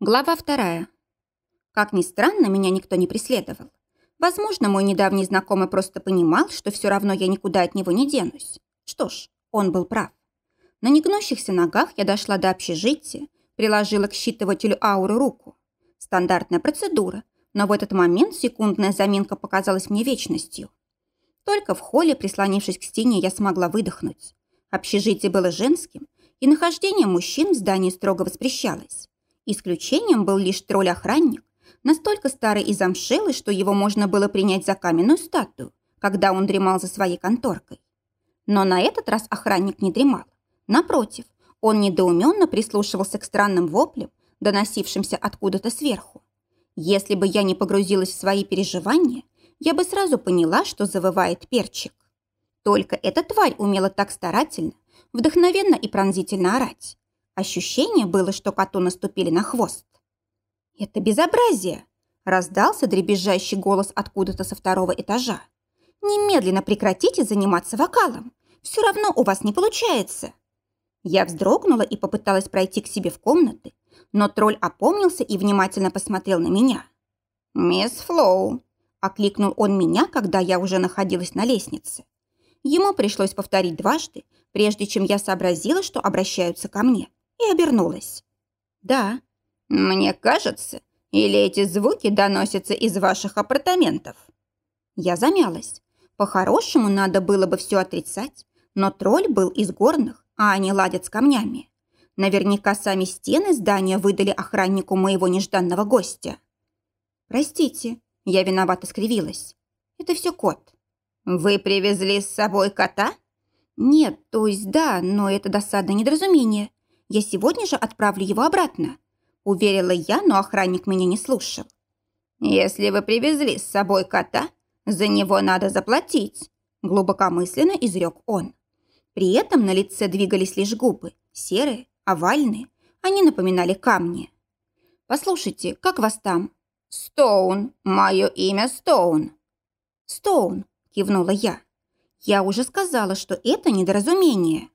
Глава вторая. Как ни странно, меня никто не преследовал. Возможно, мой недавний знакомый просто понимал, что все равно я никуда от него не денусь. Что ж, он был прав. На негнущихся ногах я дошла до общежития, приложила к считывателю ауры руку. Стандартная процедура, но в этот момент секундная заминка показалась мне вечностью. Только в холле, прислонившись к стене, я смогла выдохнуть. Общежитие было женским, и нахождение мужчин в здании строго воспрещалось. Исключением был лишь тролль-охранник, настолько старый и замшелый, что его можно было принять за каменную статую, когда он дремал за своей конторкой. Но на этот раз охранник не дремал. Напротив, он недоуменно прислушивался к странным воплям, доносившимся откуда-то сверху. Если бы я не погрузилась в свои переживания, я бы сразу поняла, что завывает перчик. Только эта тварь умела так старательно, вдохновенно и пронзительно орать. Ощущение было, что коту наступили на хвост. «Это безобразие!» – раздался дребезжащий голос откуда-то со второго этажа. «Немедленно прекратите заниматься вокалом. Все равно у вас не получается». Я вздрогнула и попыталась пройти к себе в комнаты, но тролль опомнился и внимательно посмотрел на меня. «Мисс Флоу», – окликнул он меня, когда я уже находилась на лестнице. Ему пришлось повторить дважды, прежде чем я сообразила, что обращаются ко мне, и обернулась. «Да». «Мне кажется, или эти звуки доносятся из ваших апартаментов?» Я замялась. По-хорошему, надо было бы все отрицать, но тролль был из горных, а они ладят с камнями. Наверняка сами стены здания выдали охраннику моего нежданного гостя. «Простите», — я виновато скривилась. «Это все кот». «Вы привезли с собой кота?» «Нет, то есть да, но это досадное недоразумение. Я сегодня же отправлю его обратно», — уверила я, но охранник меня не слушал. «Если вы привезли с собой кота, за него надо заплатить», — глубокомысленно изрек он. При этом на лице двигались лишь губы, серые, овальные, они напоминали камни. «Послушайте, как вас там?» «Стоун, мое имя Стоун». «Стоун, кивнула я. Я уже сказала, что это недоразумение.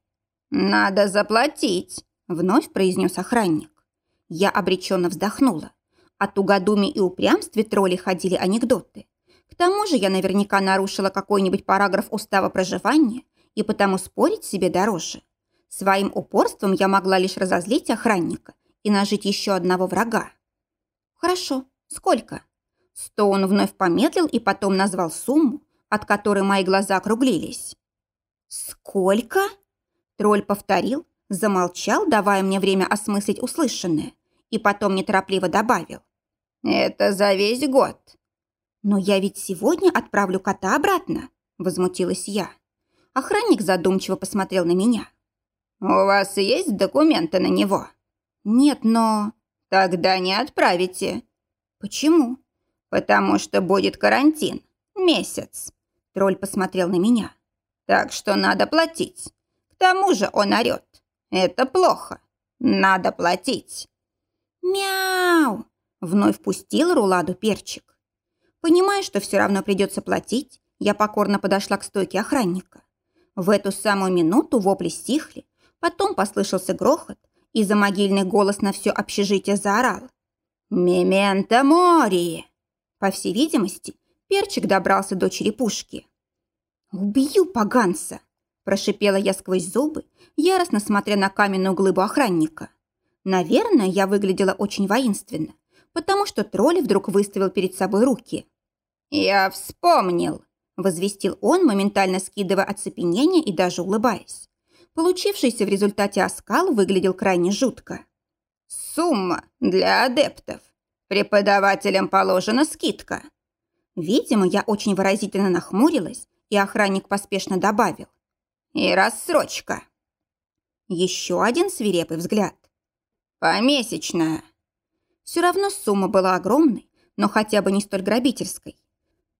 Надо заплатить, вновь произнес охранник. Я обреченно вздохнула. О тугодуме и упрямстве тролли ходили анекдоты. К тому же я наверняка нарушила какой-нибудь параграф устава проживания и потому спорить себе дороже. Своим упорством я могла лишь разозлить охранника и нажить еще одного врага. «Хорошо. Сколько?» Стоун вновь помедлил и потом назвал сумму, от которой мои глаза округлились. «Сколько?» Тролль повторил, замолчал, давая мне время осмыслить услышанное, и потом неторопливо добавил. «Это за весь год». «Но я ведь сегодня отправлю кота обратно», – возмутилась я. Охранник задумчиво посмотрел на меня. «У вас есть документы на него?» «Нет, но...» «Тогда не отправите». «Почему?» «Потому что будет карантин. Месяц. Тролль посмотрел на меня. «Так что надо платить. К тому же он орёт. Это плохо. Надо платить». «Мяу!» Вновь пустил Руладу перчик. Понимая, что все равно придется платить, я покорно подошла к стойке охранника. В эту самую минуту вопли стихли, потом послышался грохот, и за могильный голос на все общежитие заорал. «Мементо мори!» По всей видимости, Перчик добрался до черепушки. «Убью поганца!» – прошипела я сквозь зубы, яростно смотря на каменную глыбу охранника. Наверное, я выглядела очень воинственно, потому что тролль вдруг выставил перед собой руки. «Я вспомнил!» – возвестил он, моментально скидывая оцепенение и даже улыбаясь. Получившийся в результате оскал выглядел крайне жутко. «Сумма для адептов. Преподавателям положена скидка. Видимо, я очень выразительно нахмурилась, и охранник поспешно добавил. «И рассрочка». Еще один свирепый взгляд. «Помесячная». Все равно сумма была огромной, но хотя бы не столь грабительской.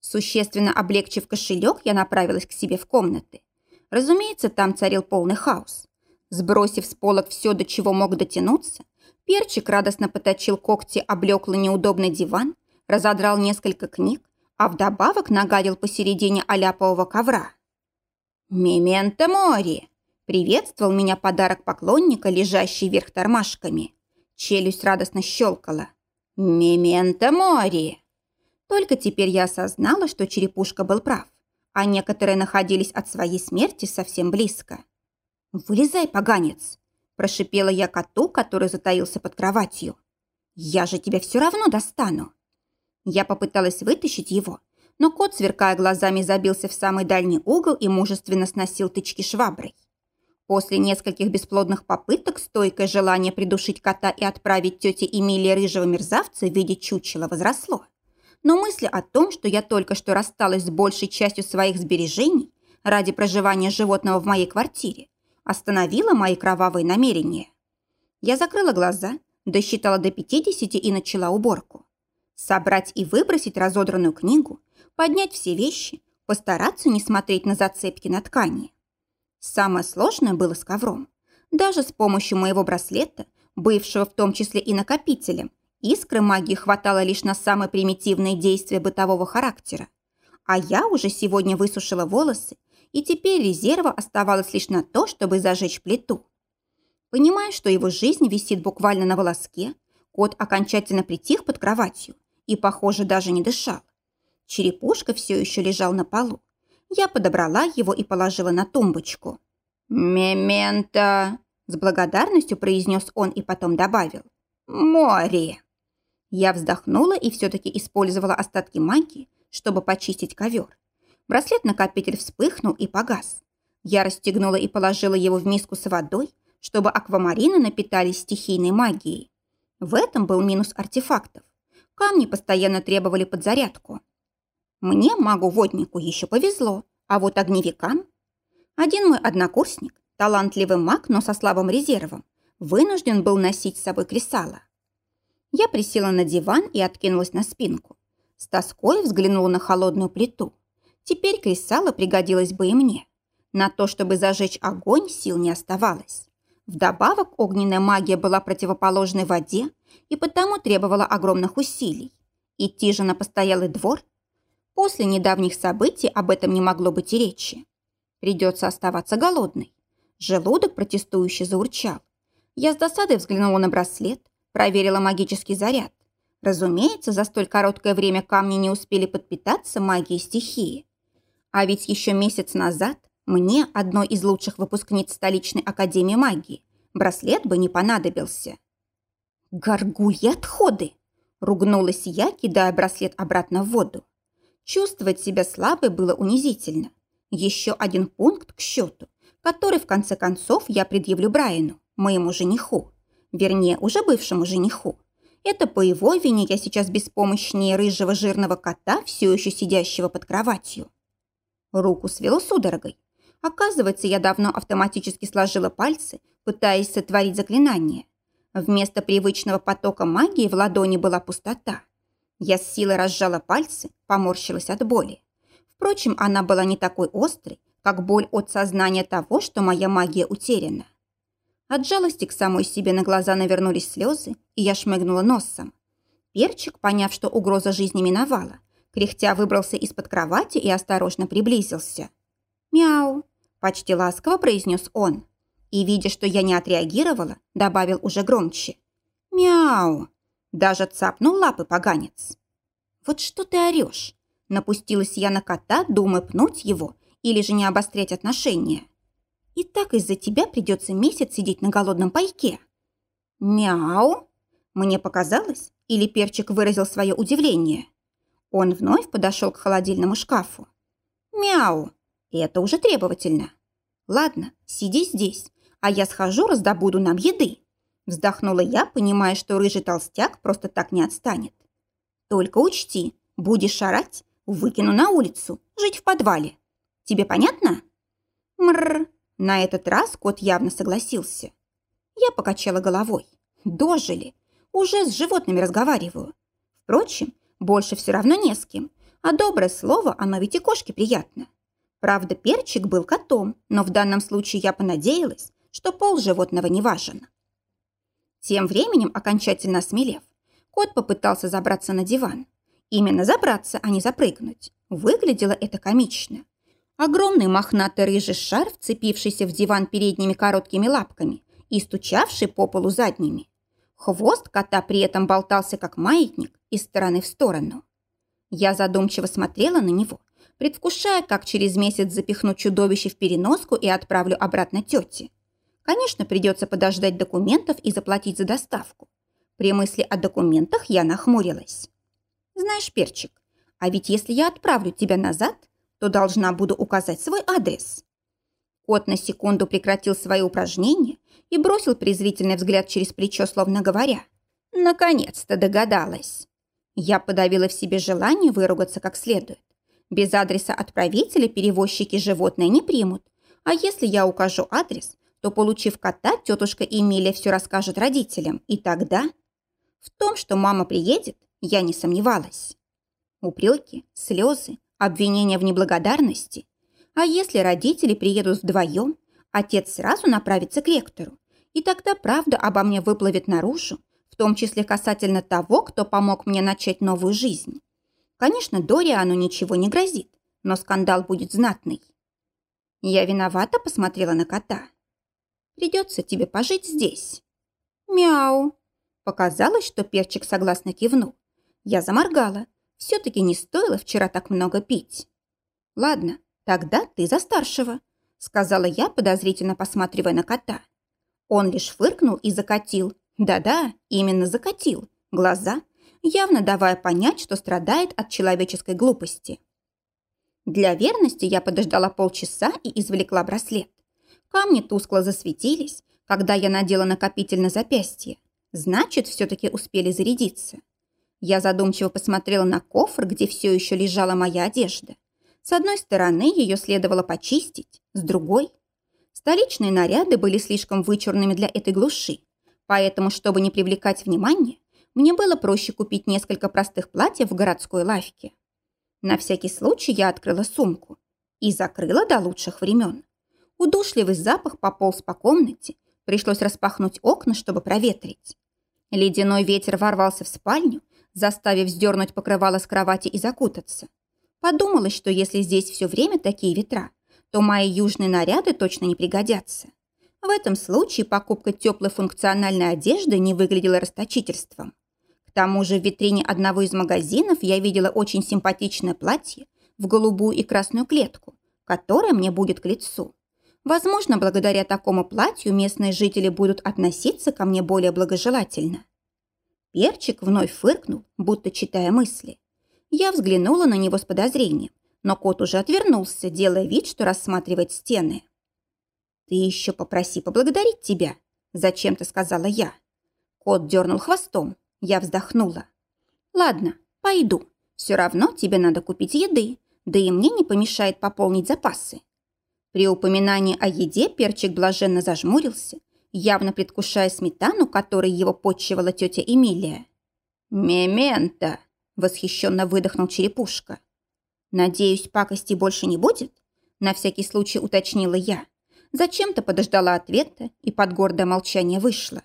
Существенно облегчив кошелек, я направилась к себе в комнаты. Разумеется, там царил полный хаос. Сбросив с полок все, до чего мог дотянуться, перчик радостно поточил когти облеклый неудобный диван, разодрал несколько книг, а вдобавок нагадил посередине аляпового ковра. «Мементо мори!» – приветствовал меня подарок поклонника, лежащий вверх тормашками. Челюсть радостно щелкала. «Мементо мори!» Только теперь я осознала, что черепушка был прав, а некоторые находились от своей смерти совсем близко. «Вылезай, поганец!» – прошипела я коту, который затаился под кроватью. «Я же тебя все равно достану!» Я попыталась вытащить его, но кот, сверкая глазами, забился в самый дальний угол и мужественно сносил тычки шваброй. После нескольких бесплодных попыток стойкое желание придушить кота и отправить тете Эмилии рыжего мерзавца в виде чучела возросло. Но мысли о том, что я только что рассталась с большей частью своих сбережений ради проживания животного в моей квартире, остановила мои кровавые намерения. Я закрыла глаза, досчитала до 50 и начала уборку. Собрать и выбросить разодранную книгу, поднять все вещи, постараться не смотреть на зацепки на ткани. Самое сложное было с ковром. Даже с помощью моего браслета, бывшего в том числе и накопителем, искры магии хватало лишь на самые примитивные действия бытового характера. А я уже сегодня высушила волосы, и теперь резерва оставалось лишь на то, чтобы зажечь плиту. Понимая, что его жизнь висит буквально на волоске, кот окончательно притих под кроватью и, похоже, даже не дышал. Черепушка все еще лежал на полу, я подобрала его и положила на тумбочку. «Мементо!» – с благодарностью произнес он и потом добавил. «Море!» Я вздохнула и все-таки использовала остатки магии, чтобы почистить ковер. Браслет-накопитель вспыхнул и погас. Я расстегнула и положила его в миску с водой, чтобы аквамарины напитались стихийной магией. В этом был минус артефактов. Камни постоянно требовали подзарядку. Мне, магу-воднику, еще повезло, а вот огневикам... Один мой однокурсник, талантливый маг, но со слабым резервом, вынужден был носить с собой кресало. Я присела на диван и откинулась на спинку. С тоской взглянула на холодную плиту. Теперь кресало пригодилось бы и мне. На то, чтобы зажечь огонь, сил не оставалось. Вдобавок огненная магия была противоположной воде и потому требовала огромных усилий. Идти же на постоялый двор После недавних событий об этом не могло быть и речи. Придется оставаться голодной. Желудок протестующе заурчал. Я с досадой взглянула на браслет, проверила магический заряд. Разумеется, за столь короткое время камни не успели подпитаться магией стихии. А ведь еще месяц назад мне, одной из лучших выпускниц столичной академии магии, браслет бы не понадобился. «Горгульи отходы!» – ругнулась я, кидая браслет обратно в воду. Чувствовать себя слабой было унизительно. Еще один пункт к счету, который в конце концов я предъявлю Брайану, моему жениху. Вернее, уже бывшему жениху. Это по его вине я сейчас беспомощнее рыжего жирного кота, все еще сидящего под кроватью. Руку свело судорогой. Оказывается, я давно автоматически сложила пальцы, пытаясь сотворить заклинание. Вместо привычного потока магии в ладони была пустота. Я с силой разжала пальцы, поморщилась от боли. Впрочем, она была не такой острой, как боль от сознания того, что моя магия утеряна. От жалости к самой себе на глаза навернулись слезы, и я шмыгнула носом. Перчик, поняв, что угроза жизни миновала, кряхтя выбрался из-под кровати и осторожно приблизился. «Мяу!» – почти ласково произнес он. И, видя, что я не отреагировала, добавил уже громче. «Мяу!» Даже цапнул лапы поганец. «Вот что ты орешь?» Напустилась я на кота, думая пнуть его или же не обострять отношения. «И так из-за тебя придется месяц сидеть на голодном пайке». «Мяу!» Мне показалось, или перчик выразил свое удивление. Он вновь подошел к холодильному шкафу. «Мяу!» Это уже требовательно. «Ладно, сиди здесь, а я схожу раздобуду нам еды». Вздохнула я, понимая, что рыжий толстяк просто так не отстанет. Только учти, будешь орать, выкину на улицу, жить в подвале. Тебе понятно? Мрр. На этот раз кот явно согласился. Я покачала головой. Дожили. Уже с животными разговариваю. Впрочем, больше все равно не с кем. А доброе слово, оно ведь и кошке приятно. Правда, перчик был котом, но в данном случае я понадеялась, что пол животного не важен. Тем временем, окончательно осмелев, кот попытался забраться на диван. Именно забраться, а не запрыгнуть. Выглядело это комично. Огромный мохнатый рыжий шар, вцепившийся в диван передними короткими лапками и стучавший по полу задними. Хвост кота при этом болтался, как маятник, из стороны в сторону. Я задумчиво смотрела на него, предвкушая, как через месяц запихну чудовище в переноску и отправлю обратно тете. Конечно, придется подождать документов и заплатить за доставку. При мысли о документах я нахмурилась. Знаешь, Перчик, а ведь если я отправлю тебя назад, то должна буду указать свой адрес. Кот на секунду прекратил свои упражнения и бросил презрительный взгляд через плечо, словно говоря. «Наконец-то догадалась». Я подавила в себе желание выругаться как следует. Без адреса отправителя перевозчики животное не примут. А если я укажу адрес, то, получив кота, тетушка Эмилия все расскажет родителям. И тогда... В том, что мама приедет, я не сомневалась. Упреки, слезы, обвинения в неблагодарности. А если родители приедут вдвоем, отец сразу направится к ректору, и тогда правда обо мне выплывет наружу, в том числе касательно того, кто помог мне начать новую жизнь. Конечно, Дориану ничего не грозит, но скандал будет знатный. Я виновата посмотрела на кота. Придется тебе пожить здесь. Мяу. Показалось, что перчик согласно кивнул. Я заморгала. Все-таки не стоило вчера так много пить. Ладно, тогда ты за старшего, сказала я, подозрительно посматривая на кота. Он лишь фыркнул и закатил. Да-да, именно закатил. Глаза, явно давая понять, что страдает от человеческой глупости. Для верности я подождала полчаса и извлекла браслет. Камни тускло засветились, когда я надела накопитель на запястье. Значит, все-таки успели зарядиться. Я задумчиво посмотрела на кофр, где все еще лежала моя одежда. С одной стороны, ее следовало почистить, с другой Столичные наряды были слишком вычурными для этой глуши, поэтому, чтобы не привлекать внимание, мне было проще купить несколько простых платьев в городской лавке. На всякий случай я открыла сумку и закрыла до лучших времен. Удушливый запах пополз по комнате, пришлось распахнуть окна, чтобы проветрить. Ледяной ветер ворвался в спальню, заставив сдернуть покрывало с кровати и закутаться. Подумалось, что если здесь все время такие ветра, то мои южные наряды точно не пригодятся. В этом случае покупка теплой функциональной одежды не выглядела расточительством. К тому же в витрине одного из магазинов я видела очень симпатичное платье в голубую и красную клетку, которое мне будет к лицу. Возможно, благодаря такому платью местные жители будут относиться ко мне более благожелательно. Перчик вновь фыркнул, будто читая мысли. Я взглянула на него с подозрением но кот уже отвернулся, делая вид, что рассматривает стены. «Ты еще попроси поблагодарить тебя», – зачем-то сказала я. Кот дернул хвостом, я вздохнула. «Ладно, пойду. Все равно тебе надо купить еды, да и мне не помешает пополнить запасы». При упоминании о еде перчик блаженно зажмурился, явно предвкушая сметану, которой его подчевала тетя Эмилия. «Мементо!» – восхищенно выдохнул черепушка. «Надеюсь, пакости больше не будет?» На всякий случай уточнила я. Зачем-то подождала ответа и под гордое молчание вышла.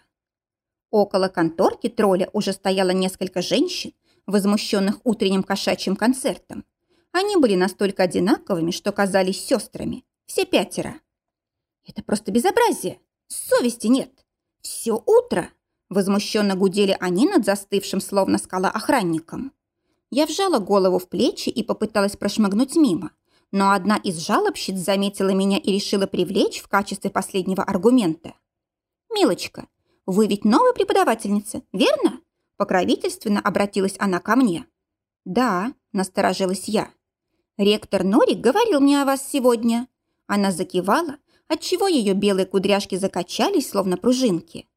Около конторки тролля уже стояло несколько женщин, возмущенных утренним кошачьим концертом. Они были настолько одинаковыми, что казались сестрами. Все пятеро. «Это просто безобразие! Совести нет! Все утро!» Возмущенно гудели они над застывшим, словно скала, охранником. Я вжала голову в плечи и попыталась прошмыгнуть мимо, но одна из жалобщиц заметила меня и решила привлечь в качестве последнего аргумента. «Милочка, вы ведь новая преподавательница, верно?» Покровительственно обратилась она ко мне. «Да», – насторожилась я. «Ректор Норик говорил мне о вас сегодня». Она закивала, отчего ее белые кудряшки закачались, словно пружинки.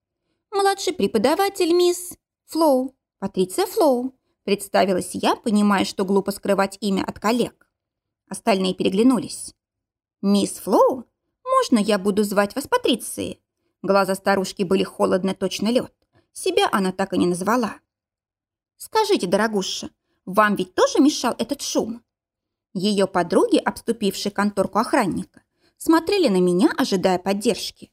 «Младший преподаватель мисс Флоу, Патриция Флоу. Представилась я, понимая, что глупо скрывать имя от коллег. Остальные переглянулись. «Мисс Флоу, можно я буду звать вас Патрицией?» Глаза старушки были холодны, точно лед. Себя она так и не назвала. «Скажите, дорогуша, вам ведь тоже мешал этот шум?» Ее подруги, обступившие конторку охранника, смотрели на меня, ожидая поддержки.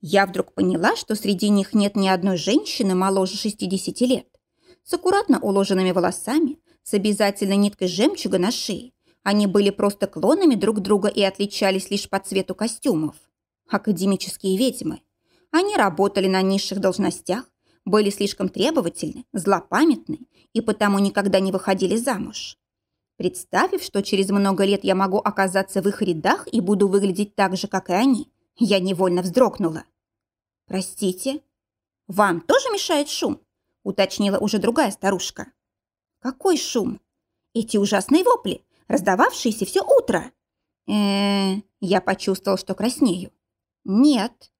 Я вдруг поняла, что среди них нет ни одной женщины моложе 60 лет с аккуратно уложенными волосами, с обязательной ниткой жемчуга на шее. Они были просто клонами друг друга и отличались лишь по цвету костюмов. Академические ведьмы. Они работали на низших должностях, были слишком требовательны, злопамятны и потому никогда не выходили замуж. Представив, что через много лет я могу оказаться в их рядах и буду выглядеть так же, как и они, я невольно вздрогнула. «Простите, вам тоже мешает шум?» уточнила уже другая старушка. «Какой шум? Эти ужасные вопли, раздававшиеся все утро!» э, -э я почувствовал, что краснею. «Нет».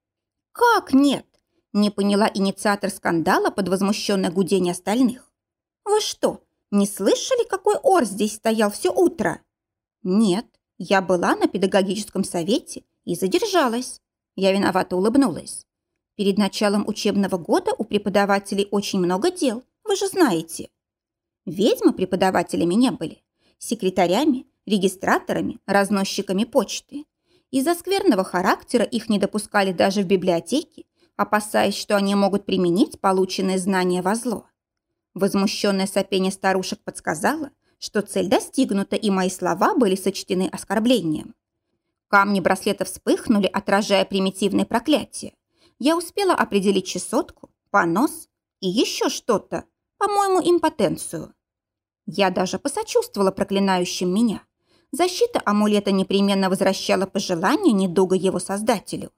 «Как нет?» Не поняла инициатор скандала под возмущенное гудение остальных. «Вы что, не слышали, какой ор здесь стоял все утро?» «Нет, я была на педагогическом совете и задержалась». Я виновато улыбнулась. «Перед началом учебного года у преподавателей очень много дел, вы же знаете». Ведьмы преподавателями не были. Секретарями, регистраторами, разносчиками почты. Из-за скверного характера их не допускали даже в библиотеке, опасаясь, что они могут применить полученные знания во зло. Возмущенное сопение старушек подсказало, что цель достигнута, и мои слова были сочтены оскорблением. Камни браслета вспыхнули, отражая примитивные проклятия. Я успела определить чесотку, понос и еще что-то, по-моему, импотенцию. Я даже посочувствовала проклинающим меня. Защита амулета непременно возвращала пожелание недуга его создателю.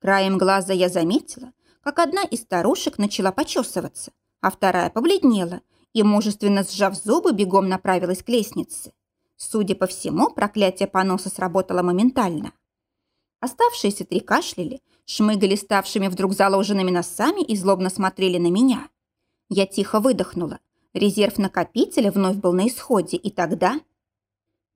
Краем глаза я заметила, как одна из старушек начала почесываться, а вторая побледнела и, мужественно сжав зубы, бегом направилась к лестнице. Судя по всему, проклятие поноса сработало моментально. Оставшиеся три кашляли, шмыгали ставшими вдруг заложенными носами и злобно смотрели на меня. Я тихо выдохнула. Резерв накопителя вновь был на исходе, и тогда...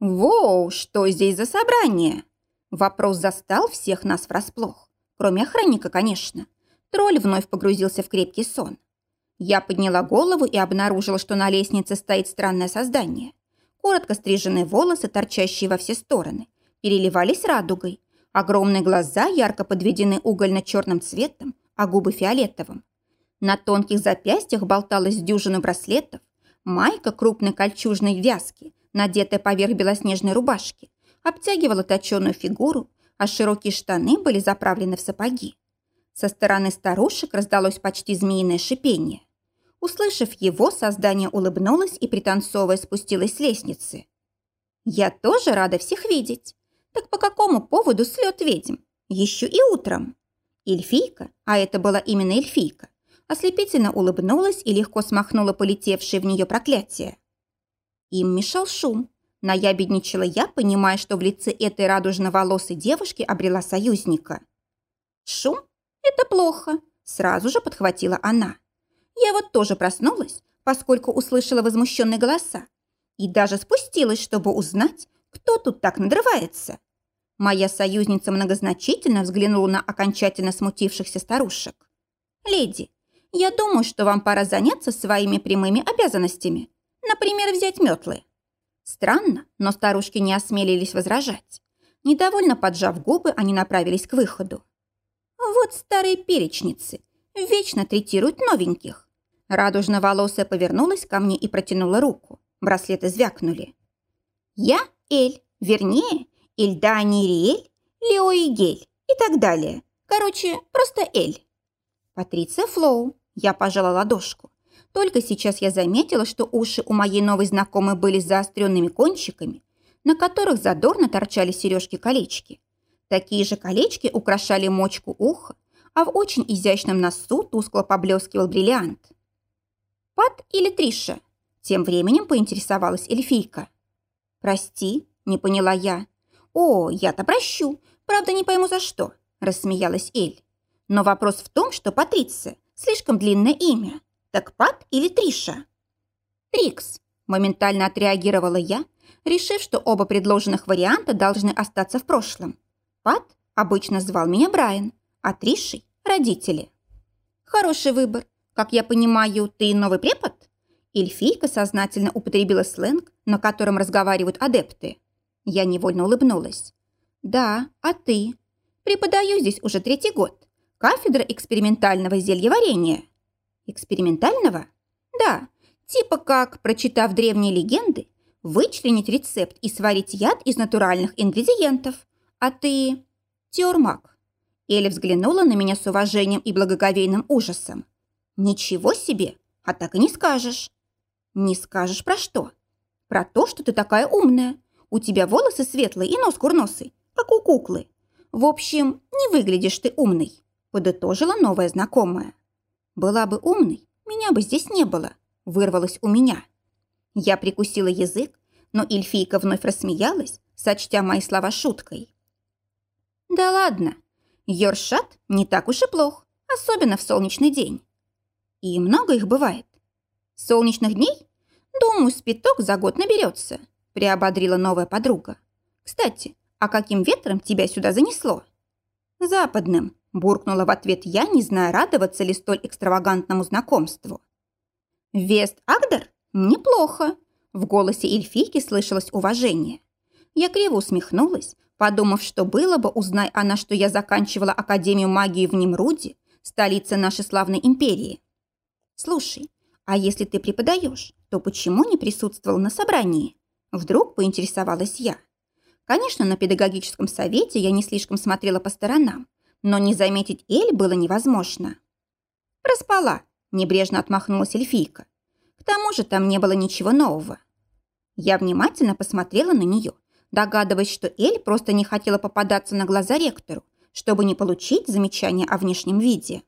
«Воу, что здесь за собрание?» Вопрос застал всех нас врасплох. Кроме охранника, конечно. Тролль вновь погрузился в крепкий сон. Я подняла голову и обнаружила, что на лестнице стоит странное создание. Коротко стриженные волосы, торчащие во все стороны, переливались радугой. Огромные глаза ярко подведены угольно-черным цветом, а губы фиолетовым. На тонких запястьях болталась дюжина браслетов, майка крупной кольчужной вязки, надетая поверх белоснежной рубашки, обтягивала точеную фигуру, а широкие штаны были заправлены в сапоги. Со стороны старушек раздалось почти змеиное шипение. Услышав его, создание улыбнулось и, пританцовывая, спустилось с лестницы. «Я тоже рада всех видеть. Так по какому поводу слет ведьм? Еще и утром». Эльфийка, а это была именно эльфийка, ослепительно улыбнулась и легко смахнула полетевшее в нее проклятие. Им мешал шум. Наябедничала я, понимая, что в лице этой радужно-волосой девушки обрела союзника. «Шум? Это плохо», – сразу же подхватила она. Я вот тоже проснулась, поскольку услышала возмущенные голоса, и даже спустилась, чтобы узнать, кто тут так надрывается. Моя союзница многозначительно взглянула на окончательно смутившихся старушек. «Леди, я думаю, что вам пора заняться своими прямыми обязанностями. Например, взять метлы. Странно, но старушки не осмелились возражать. Недовольно поджав губы, они направились к выходу. Вот старые перечницы. Вечно третируют новеньких. Радужно-волосая повернулась ко мне и протянула руку. Браслеты звякнули. Я Эль, вернее, Эльда Нириэль, Лео и Гель и так далее. Короче, просто Эль. Патриция Флоу. Я пожала ладошку. Только сейчас я заметила, что уши у моей новой знакомой были заостренными кончиками, на которых задорно торчали сережки-колечки. Такие же колечки украшали мочку уха, а в очень изящном носу тускло поблескивал бриллиант. «Пат или Триша?» Тем временем поинтересовалась эльфийка. «Прости», — не поняла я. «О, я-то прощу, правда не пойму за что», — рассмеялась Эль. «Но вопрос в том, что Патриция Слишком длинное имя. Так Пат или Триша? Трикс. Моментально отреагировала я, решив, что оба предложенных варианта должны остаться в прошлом. Пат обычно звал меня Брайан, а Тришей – родители. Хороший выбор. Как я понимаю, ты новый препод? Эльфийка сознательно употребила сленг, на котором разговаривают адепты. Я невольно улыбнулась. «Да, а ты?» «Преподаю здесь уже третий год. Кафедра экспериментального зельеварения. Экспериментального? Да, типа как, прочитав древние легенды, вычленить рецепт и сварить яд из натуральных ингредиентов. А ты... Теормак. Эля взглянула на меня с уважением и благоговейным ужасом. Ничего себе, а так и не скажешь. Не скажешь про что? Про то, что ты такая умная. У тебя волосы светлые и нос курносый, как у куклы. В общем, не выглядишь ты умной, подытожила новая знакомая. Была бы умной, меня бы здесь не было, вырвалось у меня. Я прикусила язык, но эльфийка вновь рассмеялась, сочтя мои слова шуткой. Да ладно, Йоршат не так уж и плох, особенно в солнечный день. И много их бывает. Солнечных дней? Думаю, спиток за год наберется, приободрила новая подруга. Кстати, а каким ветром тебя сюда занесло? Западным, буркнула в ответ я, не зная, радоваться ли столь экстравагантному знакомству. Вест-Агдер? Неплохо. В голосе эльфийки слышалось уважение. Я криво усмехнулась, подумав, что было бы, узнай она, что я заканчивала Академию магии в Немруде, столице нашей славной империи. Слушай, а если ты преподаешь, то почему не присутствовал на собрании? Вдруг поинтересовалась я. Конечно, на педагогическом совете я не слишком смотрела по сторонам, но не заметить Эль было невозможно. «Проспала», – небрежно отмахнулась эльфийка. «К тому же там не было ничего нового». Я внимательно посмотрела на нее, догадываясь, что Эль просто не хотела попадаться на глаза ректору, чтобы не получить замечание о внешнем виде.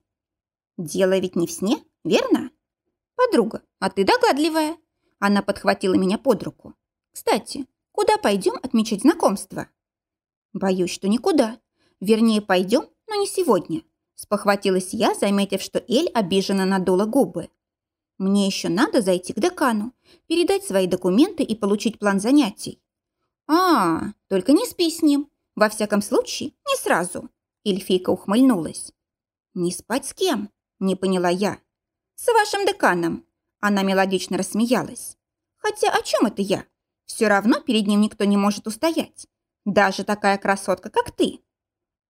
«Дело ведь не в сне, верно?» «Подруга, а ты догадливая». Она подхватила меня под руку. «Кстати, Куда пойдем отмечать знакомство?» «Боюсь, что никуда. Вернее, пойдем, но не сегодня», спохватилась я, заметив, что Эль обиженно надула губы. «Мне еще надо зайти к декану, передать свои документы и получить план занятий». «А, только не спи с ним. Во всяком случае, не сразу». Эльфийка ухмыльнулась. «Не спать с кем?» – не поняла я. «С вашим деканом». Она мелодично рассмеялась. «Хотя о чем это я? Все равно перед ним никто не может устоять. Даже такая красотка, как ты.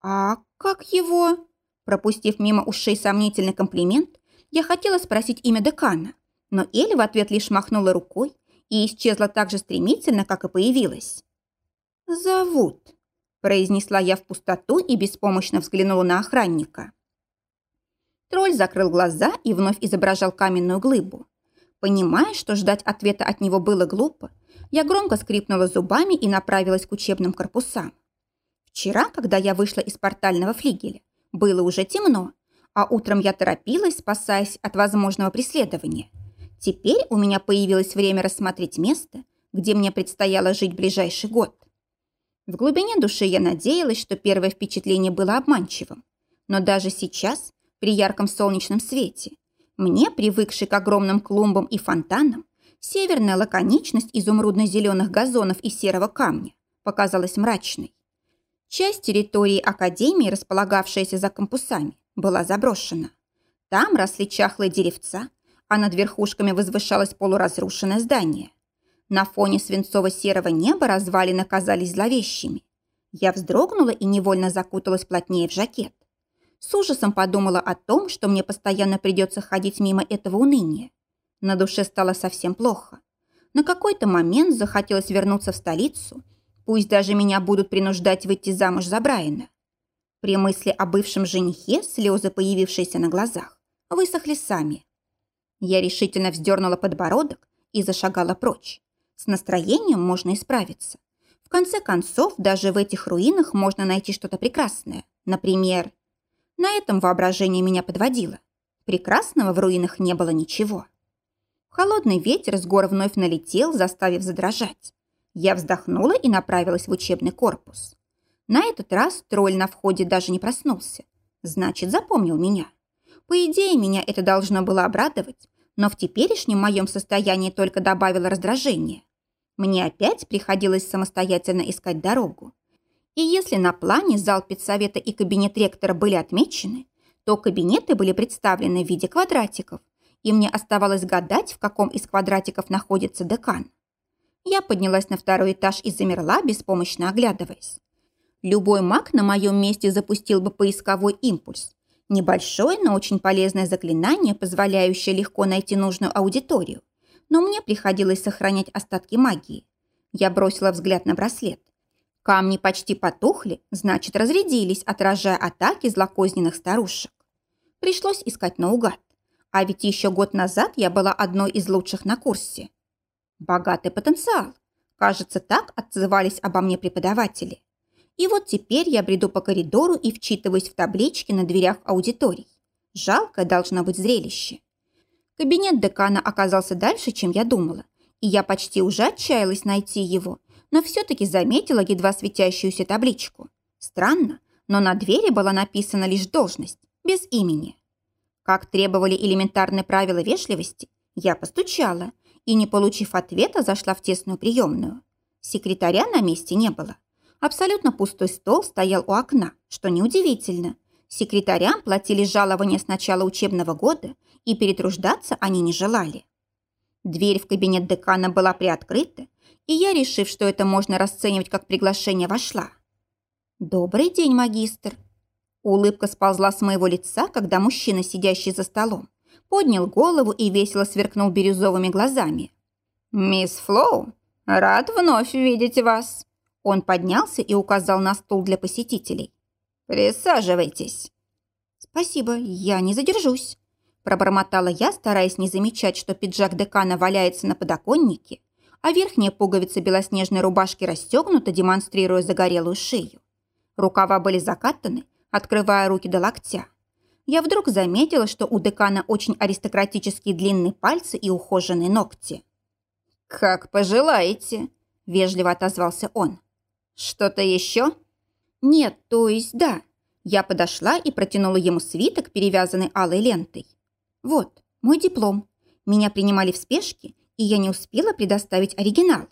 А как его? Пропустив мимо ушей сомнительный комплимент, я хотела спросить имя декана, но Эль в ответ лишь махнула рукой и исчезла так же стремительно, как и появилась. «Зовут», – произнесла я в пустоту и беспомощно взглянула на охранника. Тролль закрыл глаза и вновь изображал каменную глыбу. Понимая, что ждать ответа от него было глупо, я громко скрипнула зубами и направилась к учебным корпусам. Вчера, когда я вышла из портального флигеля, было уже темно, а утром я торопилась, спасаясь от возможного преследования. Теперь у меня появилось время рассмотреть место, где мне предстояло жить ближайший год. В глубине души я надеялась, что первое впечатление было обманчивым. Но даже сейчас, при ярком солнечном свете, мне, привыкшей к огромным клумбам и фонтанам, Северная лаконичность изумрудно-зеленых газонов и серого камня показалась мрачной. Часть территории Академии, располагавшаяся за кампусами, была заброшена. Там росли чахлые деревца, а над верхушками возвышалось полуразрушенное здание. На фоне свинцово-серого неба развалины казались зловещими. Я вздрогнула и невольно закуталась плотнее в жакет. С ужасом подумала о том, что мне постоянно придется ходить мимо этого уныния. На душе стало совсем плохо. На какой-то момент захотелось вернуться в столицу, пусть даже меня будут принуждать выйти замуж за Брайана. При мысли о бывшем женихе слезы, появившиеся на глазах, высохли сами. Я решительно вздернула подбородок и зашагала прочь. С настроением можно исправиться. В конце концов, даже в этих руинах можно найти что-то прекрасное. Например, на этом воображение меня подводило. Прекрасного в руинах не было ничего. Холодный ветер с гор вновь налетел, заставив задрожать. Я вздохнула и направилась в учебный корпус. На этот раз тролль на входе даже не проснулся. Значит, запомнил меня. По идее, меня это должно было обрадовать, но в теперешнем моем состоянии только добавило раздражение. Мне опять приходилось самостоятельно искать дорогу. И если на плане зал педсовета и кабинет ректора были отмечены, то кабинеты были представлены в виде квадратиков, и мне оставалось гадать, в каком из квадратиков находится декан. Я поднялась на второй этаж и замерла, беспомощно оглядываясь. Любой маг на моем месте запустил бы поисковой импульс. Небольшое, но очень полезное заклинание, позволяющее легко найти нужную аудиторию. Но мне приходилось сохранять остатки магии. Я бросила взгляд на браслет. Камни почти потухли, значит, разрядились, отражая атаки злокозненных старушек. Пришлось искать наугад. А ведь еще год назад я была одной из лучших на курсе. Богатый потенциал. Кажется, так отзывались обо мне преподаватели. И вот теперь я бреду по коридору и вчитываюсь в таблички на дверях аудиторий. Жалкое должно быть зрелище. Кабинет декана оказался дальше, чем я думала, и я почти уже отчаялась найти его, но все-таки заметила едва светящуюся табличку. Странно, но на двери была написана лишь должность, без имени. Как требовали элементарные правила вежливости, я постучала и, не получив ответа, зашла в тесную приемную. Секретаря на месте не было. Абсолютно пустой стол стоял у окна, что неудивительно. Секретарям платили жалования с начала учебного года, и перетруждаться они не желали. Дверь в кабинет декана была приоткрыта, и я, решив, что это можно расценивать как приглашение, вошла. «Добрый день, магистр!» Улыбка сползла с моего лица, когда мужчина, сидящий за столом, поднял голову и весело сверкнул бирюзовыми глазами. «Мисс Флоу, рад вновь видеть вас!» Он поднялся и указал на стул для посетителей. «Присаживайтесь». «Спасибо, я не задержусь», – пробормотала я, стараясь не замечать, что пиджак декана валяется на подоконнике, а верхняя пуговица белоснежной рубашки расстегнута, демонстрируя загорелую шею. Рукава были закатаны, открывая руки до локтя. Я вдруг заметила, что у декана очень аристократические длинные пальцы и ухоженные ногти. «Как пожелаете», – вежливо отозвался он. «Что-то еще?» «Нет, то есть да». Я подошла и протянула ему свиток, перевязанный алой лентой. «Вот, мой диплом. Меня принимали в спешке, и я не успела предоставить оригинал».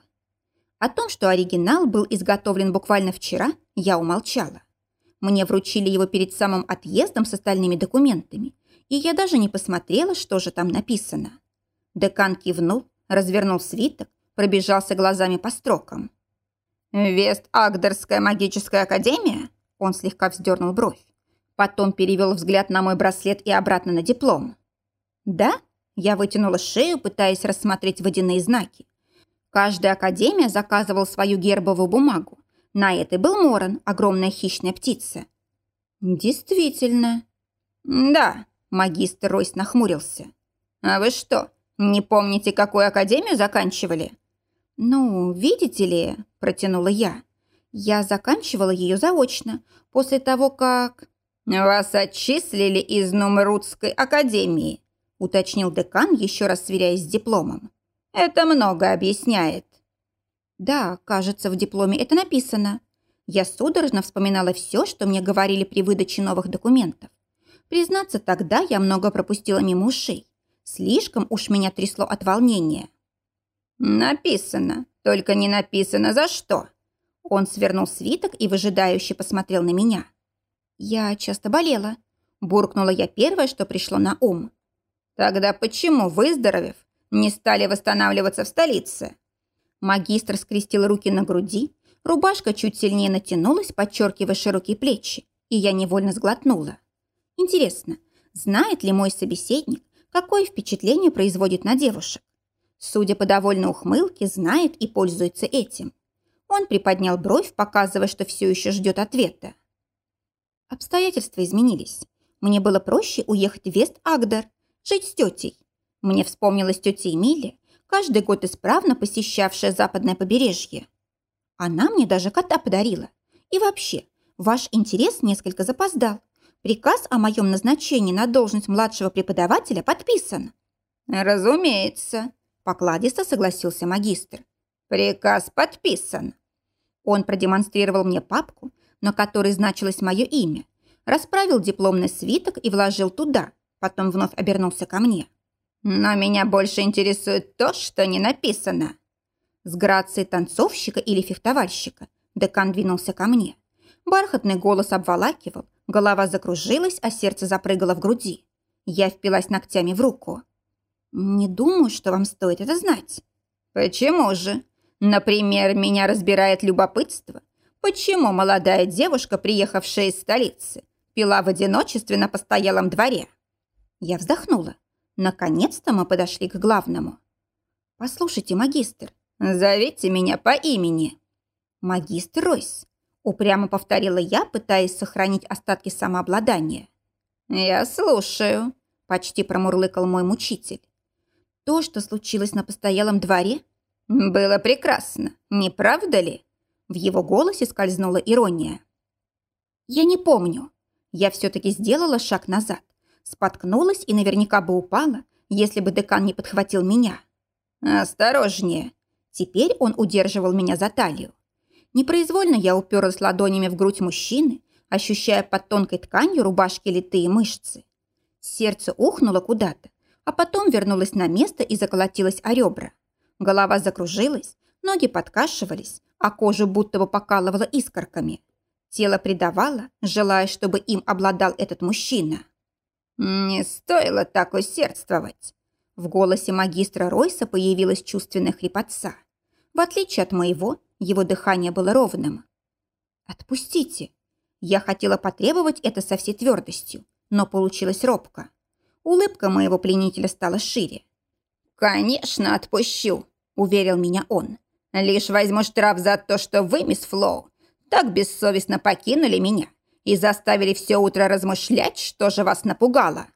О том, что оригинал был изготовлен буквально вчера, я умолчала. Мне вручили его перед самым отъездом с остальными документами, и я даже не посмотрела, что же там написано. Декан кивнул, развернул свиток, пробежался глазами по строкам. «Вест-Агдерская магическая академия?» Он слегка вздернул бровь. Потом перевел взгляд на мой браслет и обратно на диплом. «Да?» Я вытянула шею, пытаясь рассмотреть водяные знаки. Каждая академия заказывала свою гербовую бумагу. На этой был морон, огромная хищная птица. «Действительно». «Да», – магистр Ройс нахмурился. «А вы что, не помните, какую академию заканчивали?» «Ну, видите ли», – протянула я. «Я заканчивала ее заочно, после того, как...» «Вас отчислили из Нумрудской академии», – уточнил декан, еще раз сверяясь с дипломом. «Это много объясняет». «Да, кажется, в дипломе это написано». Я судорожно вспоминала все, что мне говорили при выдаче новых документов. Признаться, тогда я много пропустила мимо ушей. Слишком уж меня трясло от волнения. «Написано, только не написано за что». Он свернул свиток и выжидающе посмотрел на меня. «Я часто болела», – буркнула я первое, что пришло на ум. «Тогда почему, выздоровев, не стали восстанавливаться в столице?» Магистр скрестил руки на груди, рубашка чуть сильнее натянулась, подчеркивая широкие плечи, и я невольно сглотнула. Интересно, знает ли мой собеседник, какое впечатление производит на девушек? Судя по довольной ухмылке, знает и пользуется этим. Он приподнял бровь, показывая, что все еще ждет ответа. Обстоятельства изменились. Мне было проще уехать в Вест-Агдер, жить с тетей. Мне вспомнилась тетя Эмилия, каждый год исправно посещавшая западное побережье. Она мне даже кота подарила. И вообще, ваш интерес несколько запоздал. Приказ о моем назначении на должность младшего преподавателя подписан. Разумеется, Покладисто согласился магистр. «Приказ подписан». Он продемонстрировал мне папку, на которой значилось мое имя, расправил дипломный свиток и вложил туда, потом вновь обернулся ко мне. «Но меня больше интересует то, что не написано». С грацией танцовщика или фехтовальщика декан двинулся ко мне. Бархатный голос обволакивал, голова закружилась, а сердце запрыгало в груди. Я впилась ногтями в руку. «Не думаю, что вам стоит это знать». «Почему же? Например, меня разбирает любопытство. Почему молодая девушка, приехавшая из столицы, пила в одиночестве на постоялом дворе?» Я вздохнула. Наконец-то мы подошли к главному. «Послушайте, магистр, зовите меня по имени». «Магистр Ройс», — упрямо повторила я, пытаясь сохранить остатки самообладания. «Я слушаю», почти промурлыкал мой мучитель. То, что случилось на постоялом дворе, было прекрасно, не правда ли? В его голосе скользнула ирония. Я не помню. Я все-таки сделала шаг назад, споткнулась и наверняка бы упала, если бы декан не подхватил меня. «Осторожнее!» Теперь он удерживал меня за талию. Непроизвольно я уперлась ладонями в грудь мужчины, ощущая под тонкой тканью рубашки литые мышцы. Сердце ухнуло куда-то, а потом вернулось на место и заколотилось о ребра. Голова закружилась, ноги подкашивались, а кожу будто бы покалывало искорками. Тело предавало, желая, чтобы им обладал этот мужчина. «Не стоило так усердствовать!» В голосе магистра Ройса появилась чувственная хрипотца. В отличие от моего, его дыхание было ровным. «Отпустите!» Я хотела потребовать это со всей твердостью, но получилось робко. Улыбка моего пленителя стала шире. «Конечно, отпущу», — уверил меня он. «Лишь возьму штраф за то, что вы, мисс Флоу, так бессовестно покинули меня и заставили все утро размышлять, что же вас напугало».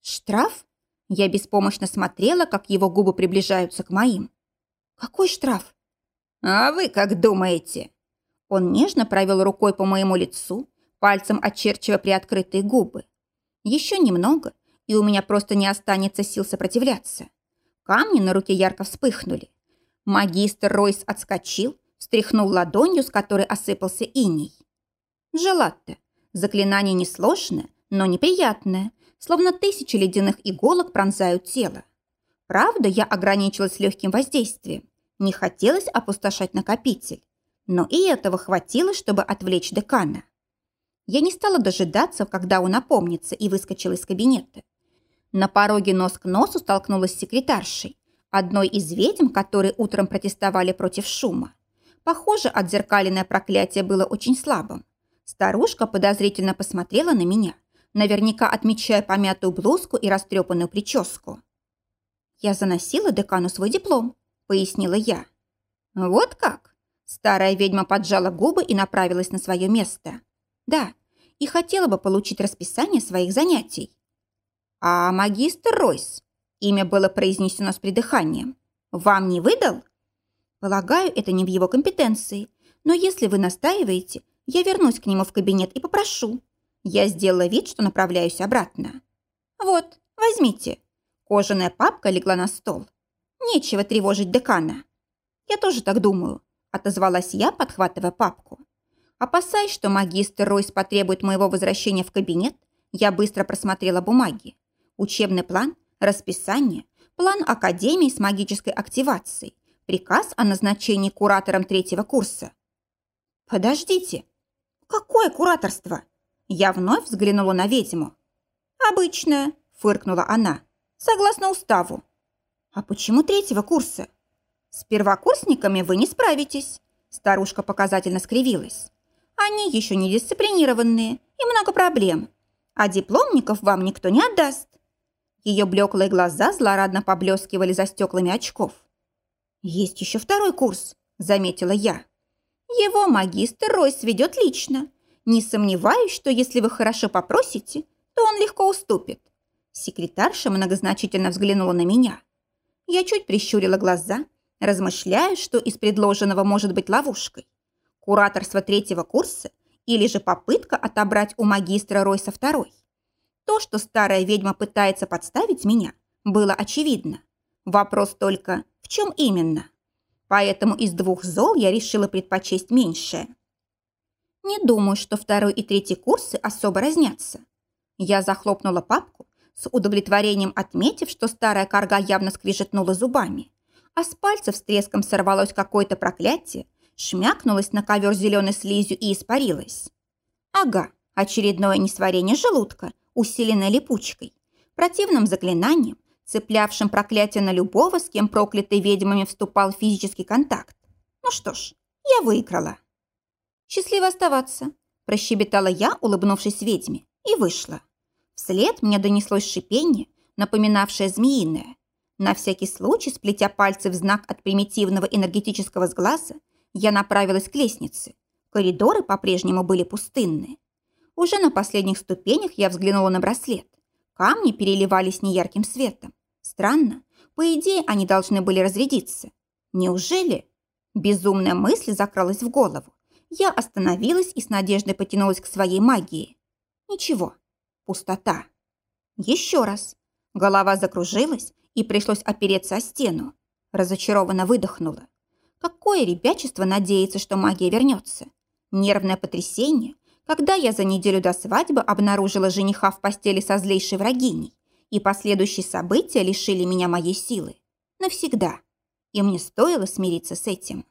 «Штраф?» Я беспомощно смотрела, как его губы приближаются к моим. «Какой штраф?» «А вы как думаете?» Он нежно провел рукой по моему лицу, пальцем очерчивая приоткрытые губы. Еще немного, и у меня просто не останется сил сопротивляться. Камни на руке ярко вспыхнули. Магистр Ройс отскочил, встряхнул ладонью, с которой осыпался иней. Желатте. Заклинание несложное, но неприятное, словно тысячи ледяных иголок пронзают тело. Правда, я ограничилась легким воздействием. Не хотелось опустошать накопитель но и этого хватило, чтобы отвлечь декана. Я не стала дожидаться, когда он опомнится, и выскочила из кабинета. На пороге нос к носу столкнулась с секретаршей, одной из ведьм, которые утром протестовали против шума. Похоже, отзеркаленное проклятие было очень слабым. Старушка подозрительно посмотрела на меня, наверняка отмечая помятую блузку и растрепанную прическу. «Я заносила декану свой диплом», — пояснила я. «Вот как?» Старая ведьма поджала губы и направилась на свое место. Да, и хотела бы получить расписание своих занятий. А магистр Ройс, имя было произнесено с придыханием, вам не выдал? Полагаю, это не в его компетенции, но если вы настаиваете, я вернусь к нему в кабинет и попрошу. Я сделала вид, что направляюсь обратно. Вот, возьмите. Кожаная папка легла на стол. Нечего тревожить декана. Я тоже так думаю. Отозвалась я, подхватывая папку. Опасаясь, что магистр Ройс потребует моего возвращения в кабинет, я быстро просмотрела бумаги. Учебный план, расписание, план академии с магической активацией, приказ о назначении куратором третьего курса. Подождите, какое кураторство? Я вновь взглянула на ведьму. Обычное, фыркнула она, согласно уставу. А почему третьего курса? «С первокурсниками вы не справитесь», – старушка показательно скривилась. «Они еще не дисциплинированные и много проблем, а дипломников вам никто не отдаст». Ее блеклые глаза злорадно поблескивали за стеклами очков. «Есть еще второй курс», – заметила я. «Его магистр Ройс ведет лично. Не сомневаюсь, что если вы хорошо попросите, то он легко уступит». Секретарша многозначительно взглянула на меня. Я чуть прищурила глаза – размышляя, что из предложенного может быть ловушкой. Кураторство третьего курса или же попытка отобрать у магистра Ройса второй. То, что старая ведьма пытается подставить меня, было очевидно. Вопрос только, в чем именно? Поэтому из двух зол я решила предпочесть меньшее. Не думаю, что второй и третий курсы особо разнятся. Я захлопнула папку, с удовлетворением отметив, что старая корга явно скрижетнула зубами а с пальцев с треском сорвалось какое-то проклятие, шмякнулось на ковер зеленой слизью и испарилось. Ага, очередное несварение желудка, усиленное липучкой, противным заклинанием, цеплявшим проклятие на любого, с кем проклятый ведьмами вступал в физический контакт. Ну что ж, я выиграла. «Счастливо оставаться», – прощебетала я, улыбнувшись ведьме, и вышла. Вслед мне донеслось шипение, напоминавшее змеиное. На всякий случай, сплетя пальцы в знак от примитивного энергетического сглаза, я направилась к лестнице. Коридоры по-прежнему были пустынны. Уже на последних ступенях я взглянула на браслет. Камни переливались неярким светом. Странно. По идее, они должны были разрядиться. Неужели? Безумная мысль закралась в голову. Я остановилась и с надеждой потянулась к своей магии. Ничего. Пустота. Еще раз. Голова закружилась, и пришлось опереться о стену. Разочарованно выдохнула. Какое ребячество надеется, что магия вернется? Нервное потрясение, когда я за неделю до свадьбы обнаружила жениха в постели со злейшей врагиней, и последующие события лишили меня моей силы. Навсегда. И мне стоило смириться с этим.